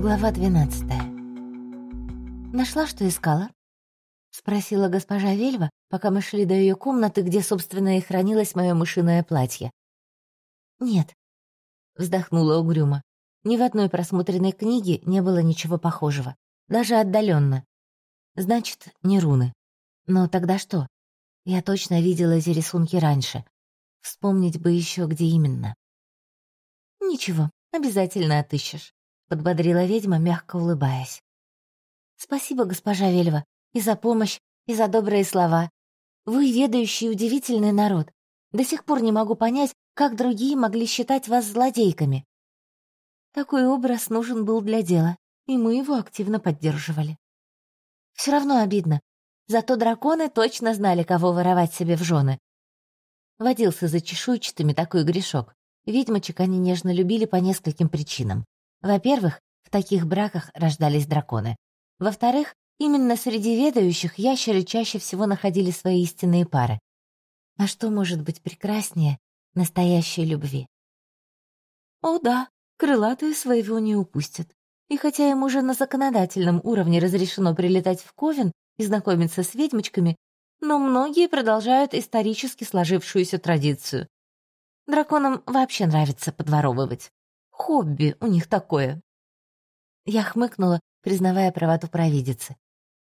Глава 12 «Нашла, что искала?» — спросила госпожа Вельва, пока мы шли до ее комнаты, где, собственно, и хранилось мое мышиное платье. «Нет», — вздохнула угрюмо. «Ни в одной просмотренной книге не было ничего похожего, даже отдаленно. Значит, не руны. Но тогда что? Я точно видела эти рисунки раньше. Вспомнить бы еще, где именно». «Ничего, обязательно отыщешь», — подбодрила ведьма, мягко улыбаясь. «Спасибо, госпожа Вельва, и за помощь, и за добрые слова. Вы ведающий удивительный народ. До сих пор не могу понять, как другие могли считать вас злодейками. Такой образ нужен был для дела, и мы его активно поддерживали. Все равно обидно. Зато драконы точно знали, кого воровать себе в жены. Водился за чешуйчатыми такой грешок. Ведьмочек они нежно любили по нескольким причинам. Во-первых, в таких браках рождались драконы. Во-вторых, именно среди ведающих ящеры чаще всего находили свои истинные пары. А что может быть прекраснее настоящей любви? О да, крылатые своего не упустят. И хотя им уже на законодательном уровне разрешено прилетать в Ковен и знакомиться с ведьмочками, но многие продолжают исторически сложившуюся традицию. Драконам вообще нравится подворовывать. Хобби у них такое. Я хмыкнула, признавая правоту провидицы.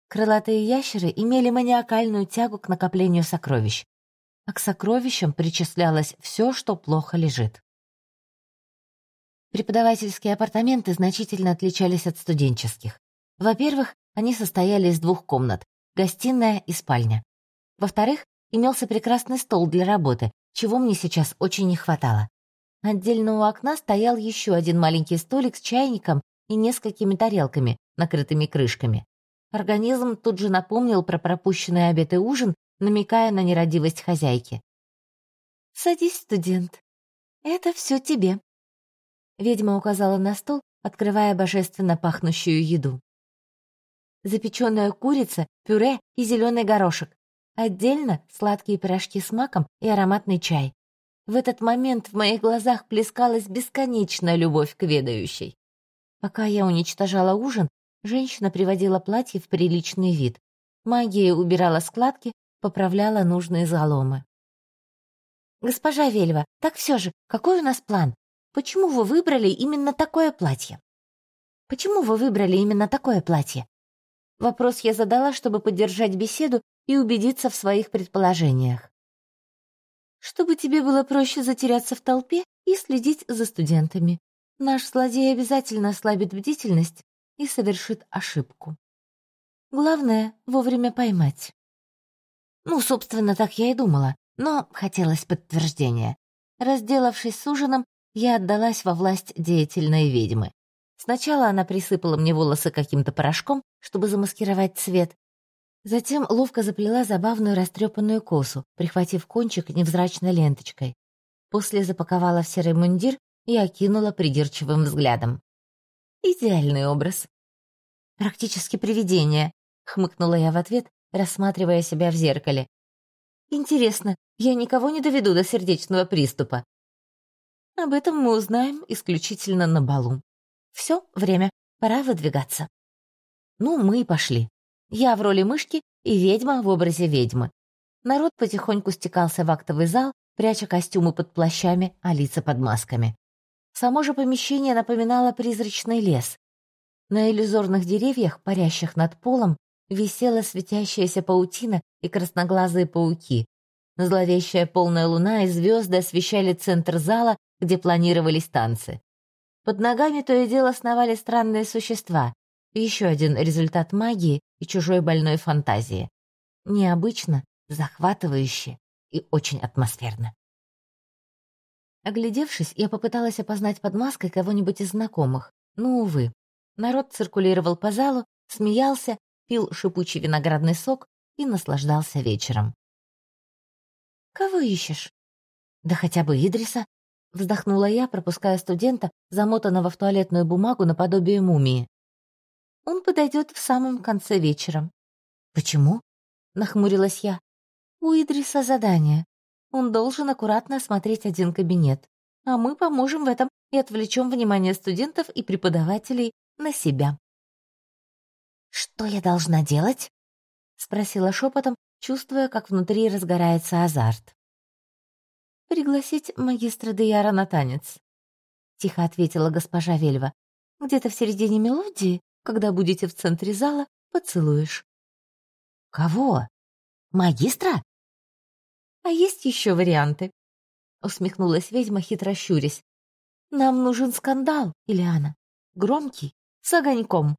Крылатые ящеры имели маниакальную тягу к накоплению сокровищ, а к сокровищам причислялось все, что плохо лежит. Преподавательские апартаменты значительно отличались от студенческих. Во-первых, они состояли из двух комнат — гостиная и спальня. Во-вторых, имелся прекрасный стол для работы, чего мне сейчас очень не хватало. Отдельно у окна стоял еще один маленький столик с чайником и несколькими тарелками, накрытыми крышками. Организм тут же напомнил про пропущенный обед и ужин, намекая на нерадивость хозяйки. «Садись, студент. Это все тебе». Ведьма указала на стол, открывая божественно пахнущую еду. Запеченная курица, пюре и зеленый горошек. Отдельно сладкие пирожки с маком и ароматный чай. В этот момент в моих глазах плескалась бесконечная любовь к ведающей. Пока я уничтожала ужин, женщина приводила платье в приличный вид. Магия убирала складки, поправляла нужные заломы. «Госпожа Вельва, так все же, какой у нас план? Почему вы выбрали именно такое платье?» «Почему вы выбрали именно такое платье?» Вопрос я задала, чтобы поддержать беседу и убедиться в своих предположениях чтобы тебе было проще затеряться в толпе и следить за студентами. Наш злодей обязательно ослабит бдительность и совершит ошибку. Главное — вовремя поймать. Ну, собственно, так я и думала, но хотелось подтверждения. Разделавшись с ужином, я отдалась во власть деятельной ведьмы. Сначала она присыпала мне волосы каким-то порошком, чтобы замаскировать цвет, Затем ловко заплела забавную растрепанную косу, прихватив кончик невзрачной ленточкой. После запаковала в серый мундир и окинула придирчивым взглядом. Идеальный образ. Практически привидение, хмыкнула я в ответ, рассматривая себя в зеркале. Интересно, я никого не доведу до сердечного приступа. Об этом мы узнаем исключительно на балу. Все, время, пора выдвигаться. Ну, мы и пошли. Я в роли мышки и ведьма в образе ведьмы. Народ потихоньку стекался в актовый зал, пряча костюмы под плащами, а лица под масками. Само же помещение напоминало призрачный лес. На иллюзорных деревьях, парящих над полом, висела светящаяся паутина и красноглазые пауки. Зловещая полная луна и звезды освещали центр зала, где планировались танцы. Под ногами то и дело сновали странные существа. Еще один результат магии и чужой больной фантазии. Необычно, захватывающе и очень атмосферно. Оглядевшись, я попыталась опознать под маской кого-нибудь из знакомых, но, увы. Народ циркулировал по залу, смеялся, пил шипучий виноградный сок и наслаждался вечером. «Кого ищешь?» «Да хотя бы Идриса», — вздохнула я, пропуская студента, замотанного в туалетную бумагу наподобие мумии. Он подойдет в самом конце вечера. Почему? Нахмурилась я. У Идриса задание. Он должен аккуратно осмотреть один кабинет. А мы поможем в этом и отвлечем внимание студентов и преподавателей на себя. «Что я должна делать?» — спросила шепотом, чувствуя, как внутри разгорается азарт. «Пригласить магистра Деяра на танец», — тихо ответила госпожа Вельва. «Где-то в середине мелодии, когда будете в центре зала, поцелуешь». «Кого? Магистра?» «А есть еще варианты», — усмехнулась ведьма, хитро щурясь. «Нам нужен скандал, Ильяна. Громкий, с огоньком.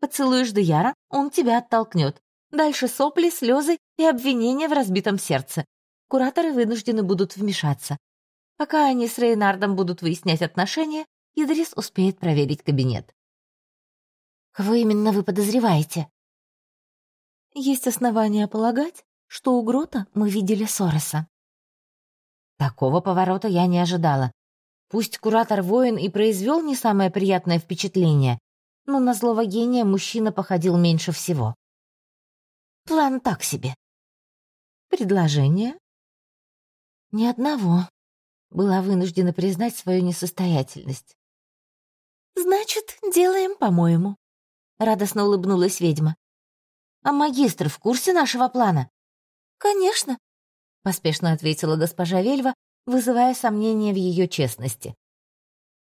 Поцелуешь Деяра, он тебя оттолкнет. Дальше сопли, слезы и обвинения в разбитом сердце. Кураторы вынуждены будут вмешаться. Пока они с Рейнардом будут выяснять отношения, Идрис успеет проверить кабинет. «Кого именно вы подозреваете?» Есть основания полагать, что у Грота мы видели Сороса. Такого поворота я не ожидала. Пусть куратор-воин и произвел не самое приятное впечатление, но на злого гения мужчина походил меньше всего. План так себе. Предложение? Ни одного. Была вынуждена признать свою несостоятельность. «Значит, делаем по-моему», — радостно улыбнулась ведьма. «А магистр в курсе нашего плана?» «Конечно», — поспешно ответила госпожа Вельва, вызывая сомнения в ее честности.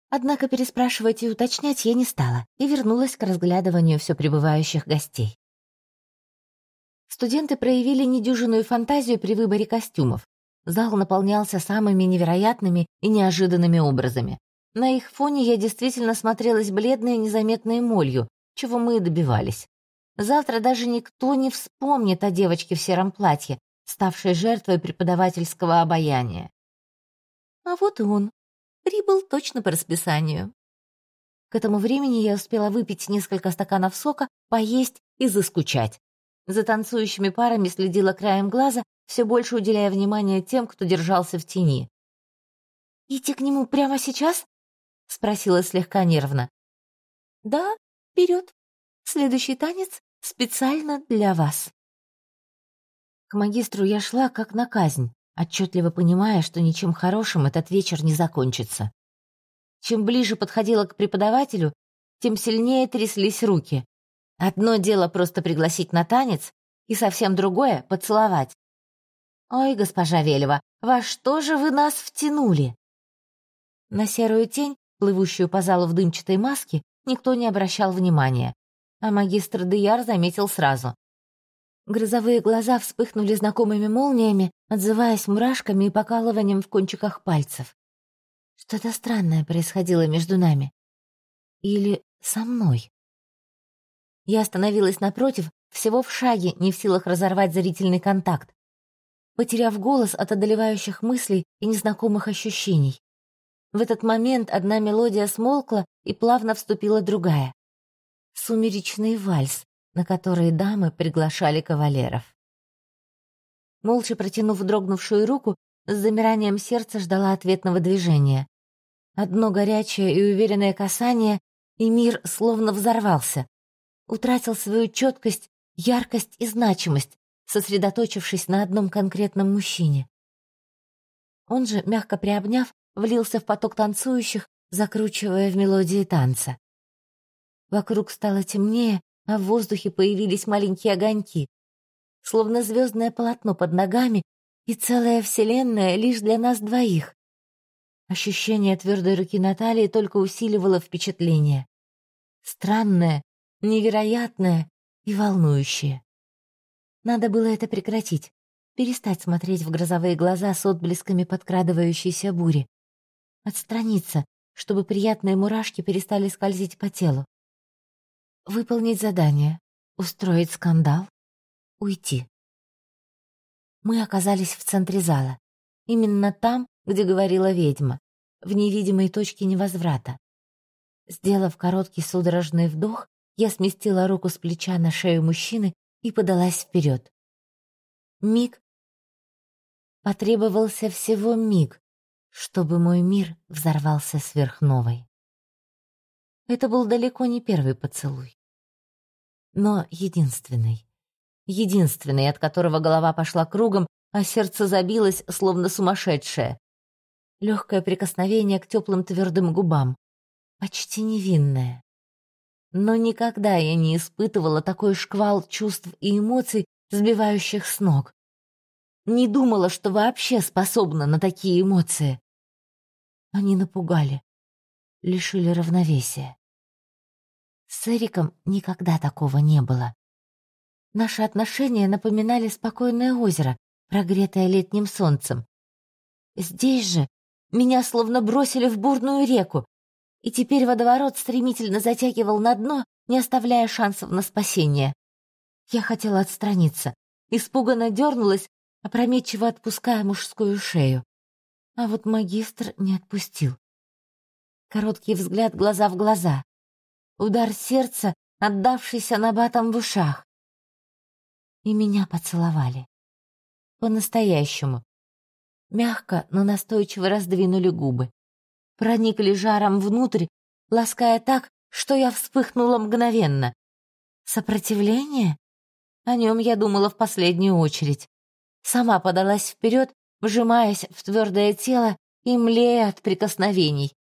Однако переспрашивать и уточнять я не стала и вернулась к разглядыванию все прибывающих гостей. Студенты проявили недюжинную фантазию при выборе костюмов. Зал наполнялся самыми невероятными и неожиданными образами. На их фоне я действительно смотрелась бледной и незаметной молью, чего мы и добивались. Завтра даже никто не вспомнит о девочке в сером платье, ставшей жертвой преподавательского обаяния. А вот и он. Прибыл точно по расписанию. К этому времени я успела выпить несколько стаканов сока, поесть и заскучать. За танцующими парами следила краем глаза, все больше уделяя внимание тем, кто держался в тени. «Идти к нему прямо сейчас?» — спросила слегка нервно. «Да, вперед. Следующий танец специально для вас». К магистру я шла как на казнь, отчетливо понимая, что ничем хорошим этот вечер не закончится. Чем ближе подходила к преподавателю, тем сильнее тряслись руки. Одно дело просто пригласить на танец, и совсем другое — поцеловать. «Ой, госпожа Велева, во что же вы нас втянули?» На серую тень, плывущую по залу в дымчатой маске, никто не обращал внимания, а магистр Деяр заметил сразу. Грозовые глаза вспыхнули знакомыми молниями, отзываясь мурашками и покалыванием в кончиках пальцев. Что-то странное происходило между нами. Или со мной. Я остановилась напротив, всего в шаге, не в силах разорвать зрительный контакт, потеряв голос от одолевающих мыслей и незнакомых ощущений. В этот момент одна мелодия смолкла и плавно вступила другая. Сумеречный вальс, на который дамы приглашали кавалеров. Молча протянув дрогнувшую руку, с замиранием сердца ждала ответного движения. Одно горячее и уверенное касание, и мир словно взорвался утратил свою четкость, яркость и значимость, сосредоточившись на одном конкретном мужчине. Он же, мягко приобняв, влился в поток танцующих, закручивая в мелодии танца. Вокруг стало темнее, а в воздухе появились маленькие огоньки, словно звездное полотно под ногами и целая вселенная лишь для нас двоих. Ощущение твердой руки Натальи только усиливало впечатление. Странное, невероятное и волнующее. Надо было это прекратить, перестать смотреть в грозовые глаза с отблесками подкрадывающейся бури, отстраниться, чтобы приятные мурашки перестали скользить по телу. Выполнить задание, устроить скандал, уйти. Мы оказались в центре зала, именно там, где говорила ведьма, в невидимой точке невозврата. Сделав короткий судорожный вдох, я сместила руку с плеча на шею мужчины и подалась вперед. Миг. Потребовался всего миг, чтобы мой мир взорвался сверхновой. Это был далеко не первый поцелуй. Но единственный. Единственный, от которого голова пошла кругом, а сердце забилось, словно сумасшедшее. Легкое прикосновение к теплым твердым губам. Почти невинное. Но никогда я не испытывала такой шквал чувств и эмоций, сбивающих с ног. Не думала, что вообще способна на такие эмоции. Они напугали, лишили равновесия. С Эриком никогда такого не было. Наши отношения напоминали спокойное озеро, прогретое летним солнцем. Здесь же меня словно бросили в бурную реку, и теперь водоворот стремительно затягивал на дно, не оставляя шансов на спасение. Я хотела отстраниться, испуганно дернулась, опрометчиво отпуская мужскую шею. А вот магистр не отпустил. Короткий взгляд глаза в глаза. Удар сердца, отдавшийся набатом в ушах. И меня поцеловали. По-настоящему. Мягко, но настойчиво раздвинули губы проникли жаром внутрь, лаская так, что я вспыхнула мгновенно. Сопротивление? О нем я думала в последнюю очередь. Сама подалась вперед, вжимаясь в твердое тело и млея от прикосновений.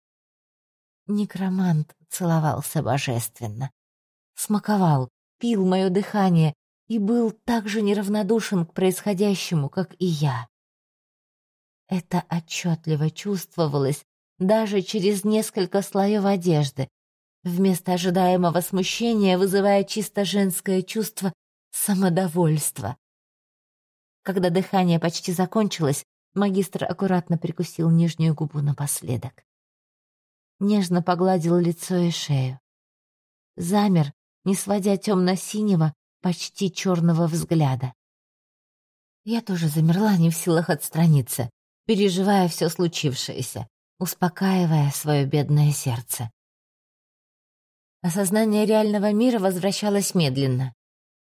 Некромант целовался божественно. Смаковал, пил мое дыхание и был так же неравнодушен к происходящему, как и я. Это отчетливо чувствовалось даже через несколько слоев одежды, вместо ожидаемого смущения вызывая чисто женское чувство самодовольства. Когда дыхание почти закончилось, магистр аккуратно прикусил нижнюю губу напоследок. Нежно погладил лицо и шею. Замер, не сводя темно-синего, почти черного взгляда. Я тоже замерла, не в силах отстраниться, переживая все случившееся успокаивая свое бедное сердце. Осознание реального мира возвращалось медленно.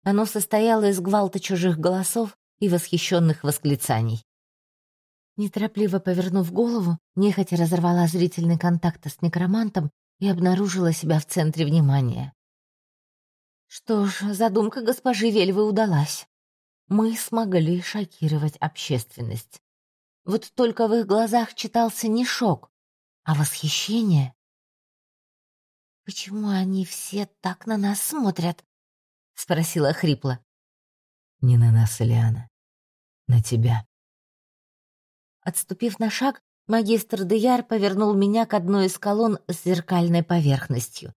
Оно состояло из гвалта чужих голосов и восхищенных восклицаний. Неторопливо повернув голову, нехотя разорвала зрительный контакт с некромантом и обнаружила себя в центре внимания. Что ж, задумка госпожи Вельвы удалась. Мы смогли шокировать общественность. Вот только в их глазах читался не шок, а восхищение. «Почему они все так на нас смотрят?» — спросила хрипло. «Не на нас, Лиана. На тебя». Отступив на шаг, магистр Деяр повернул меня к одной из колонн с зеркальной поверхностью.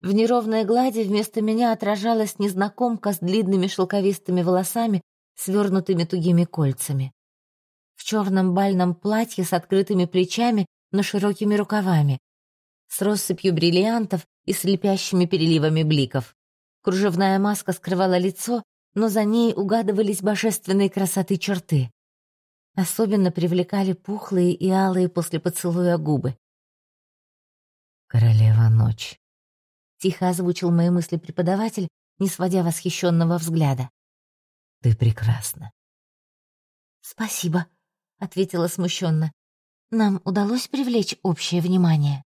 В неровной глади вместо меня отражалась незнакомка с длинными шелковистыми волосами, свернутыми тугими кольцами в черном бальном платье с открытыми плечами, но широкими рукавами, с россыпью бриллиантов и слепящими переливами бликов. Кружевная маска скрывала лицо, но за ней угадывались божественные красоты черты. Особенно привлекали пухлые и алые после поцелуя губы. «Королева ночь», — тихо озвучил мои мысли преподаватель, не сводя восхищенного взгляда. «Ты прекрасна». «Спасибо», ответила смущенно. Нам удалось привлечь общее внимание.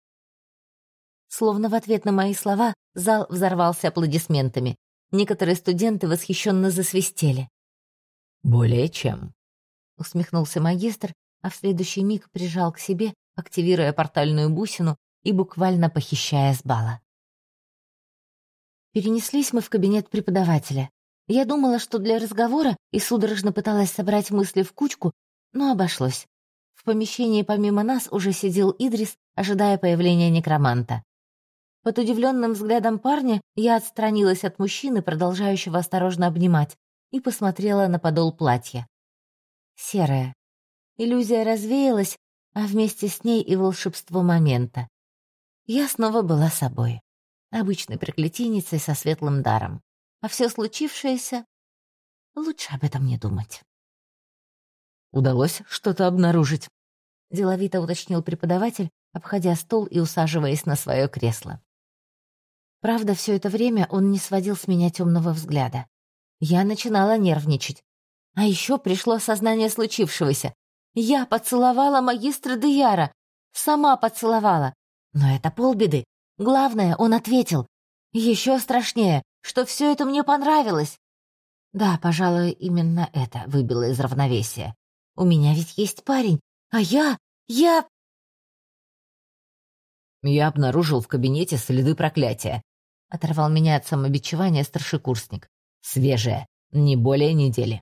Словно в ответ на мои слова зал взорвался аплодисментами. Некоторые студенты восхищенно засвистели. «Более чем», — усмехнулся магистр, а в следующий миг прижал к себе, активируя портальную бусину и буквально похищая с бала. Перенеслись мы в кабинет преподавателя. Я думала, что для разговора и судорожно пыталась собрать мысли в кучку, но обошлось. В помещении помимо нас уже сидел Идрис, ожидая появления некроманта. Под удивленным взглядом парня я отстранилась от мужчины, продолжающего осторожно обнимать, и посмотрела на подол платья. Серое. Иллюзия развеялась, а вместе с ней и волшебство момента. Я снова была собой. Обычной приклетийницей со светлым даром. А все случившееся... Лучше об этом не думать. Удалось что-то обнаружить?» — деловито уточнил преподаватель, обходя стол и усаживаясь на свое кресло. Правда, все это время он не сводил с меня темного взгляда. Я начинала нервничать. А еще пришло осознание случившегося. Я поцеловала магистра Деяра. Сама поцеловала. Но это полбеды. Главное, он ответил. Еще страшнее, что все это мне понравилось. Да, пожалуй, именно это выбило из равновесия. У меня ведь есть парень, а я... я...» Я обнаружил в кабинете следы проклятия. — оторвал меня от самобичевания старшекурсник. «Свежая, не более недели.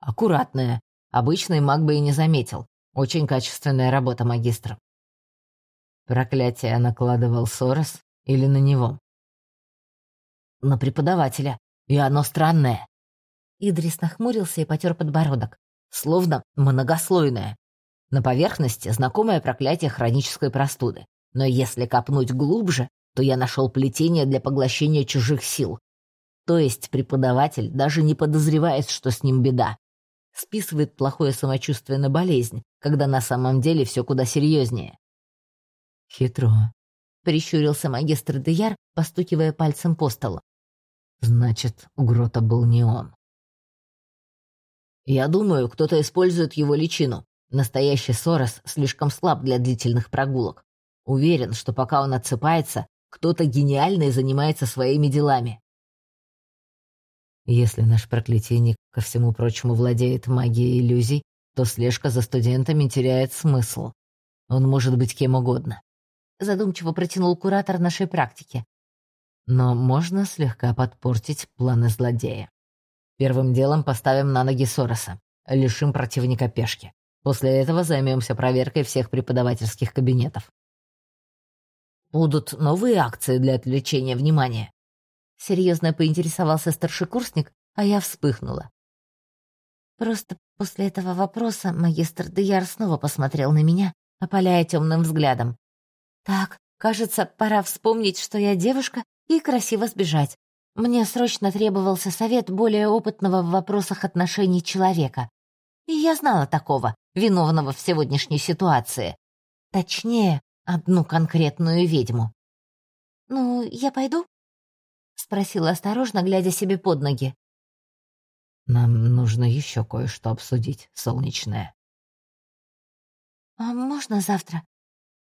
Аккуратная, обычный маг бы и не заметил. Очень качественная работа магистра». Проклятие накладывал Сорос или на него? На преподавателя. И оно странное. Идрис нахмурился и потер подбородок. Словно многослойное. На поверхности знакомое проклятие хронической простуды. Но если копнуть глубже, то я нашел плетение для поглощения чужих сил. То есть преподаватель даже не подозревает, что с ним беда. Списывает плохое самочувствие на болезнь, когда на самом деле все куда серьезнее. Хитро. Прищурился магистр Деяр, постукивая пальцем по столу. Значит, у Грота был не он. Я думаю, кто-то использует его личину. Настоящий Сорос слишком слаб для длительных прогулок. Уверен, что пока он отсыпается, кто-то гениальный занимается своими делами. Если наш проклятийник, ко всему прочему, владеет магией иллюзий, то слежка за студентами теряет смысл. Он может быть кем угодно. Задумчиво протянул куратор нашей практики. Но можно слегка подпортить планы злодея. Первым делом поставим на ноги Сороса, лишим противника пешки. После этого займемся проверкой всех преподавательских кабинетов. Будут новые акции для отвлечения внимания. Серьезно поинтересовался старшекурсник, а я вспыхнула. Просто после этого вопроса магистр Деяр снова посмотрел на меня, опаляя темным взглядом. Так, кажется, пора вспомнить, что я девушка, и красиво сбежать. Мне срочно требовался совет более опытного в вопросах отношений человека. И я знала такого, виновного в сегодняшней ситуации. Точнее, одну конкретную ведьму. «Ну, я пойду?» — спросила осторожно, глядя себе под ноги. «Нам нужно еще кое-что обсудить, солнечное». «А можно завтра?»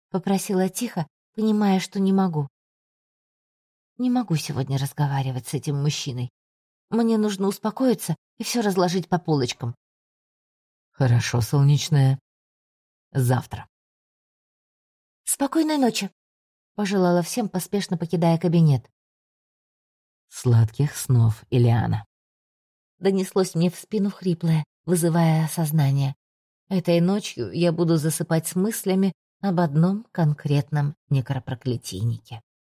Попросила тихо, понимая, что не могу. Не могу сегодня разговаривать с этим мужчиной. Мне нужно успокоиться и все разложить по полочкам. Хорошо, солнечная. Завтра. Спокойной ночи, пожелала всем, поспешно покидая кабинет. Сладких снов, Ильяна. Донеслось мне в спину хриплое, вызывая осознание. Этой ночью я буду засыпать с мыслями об одном конкретном некропроклятийнике.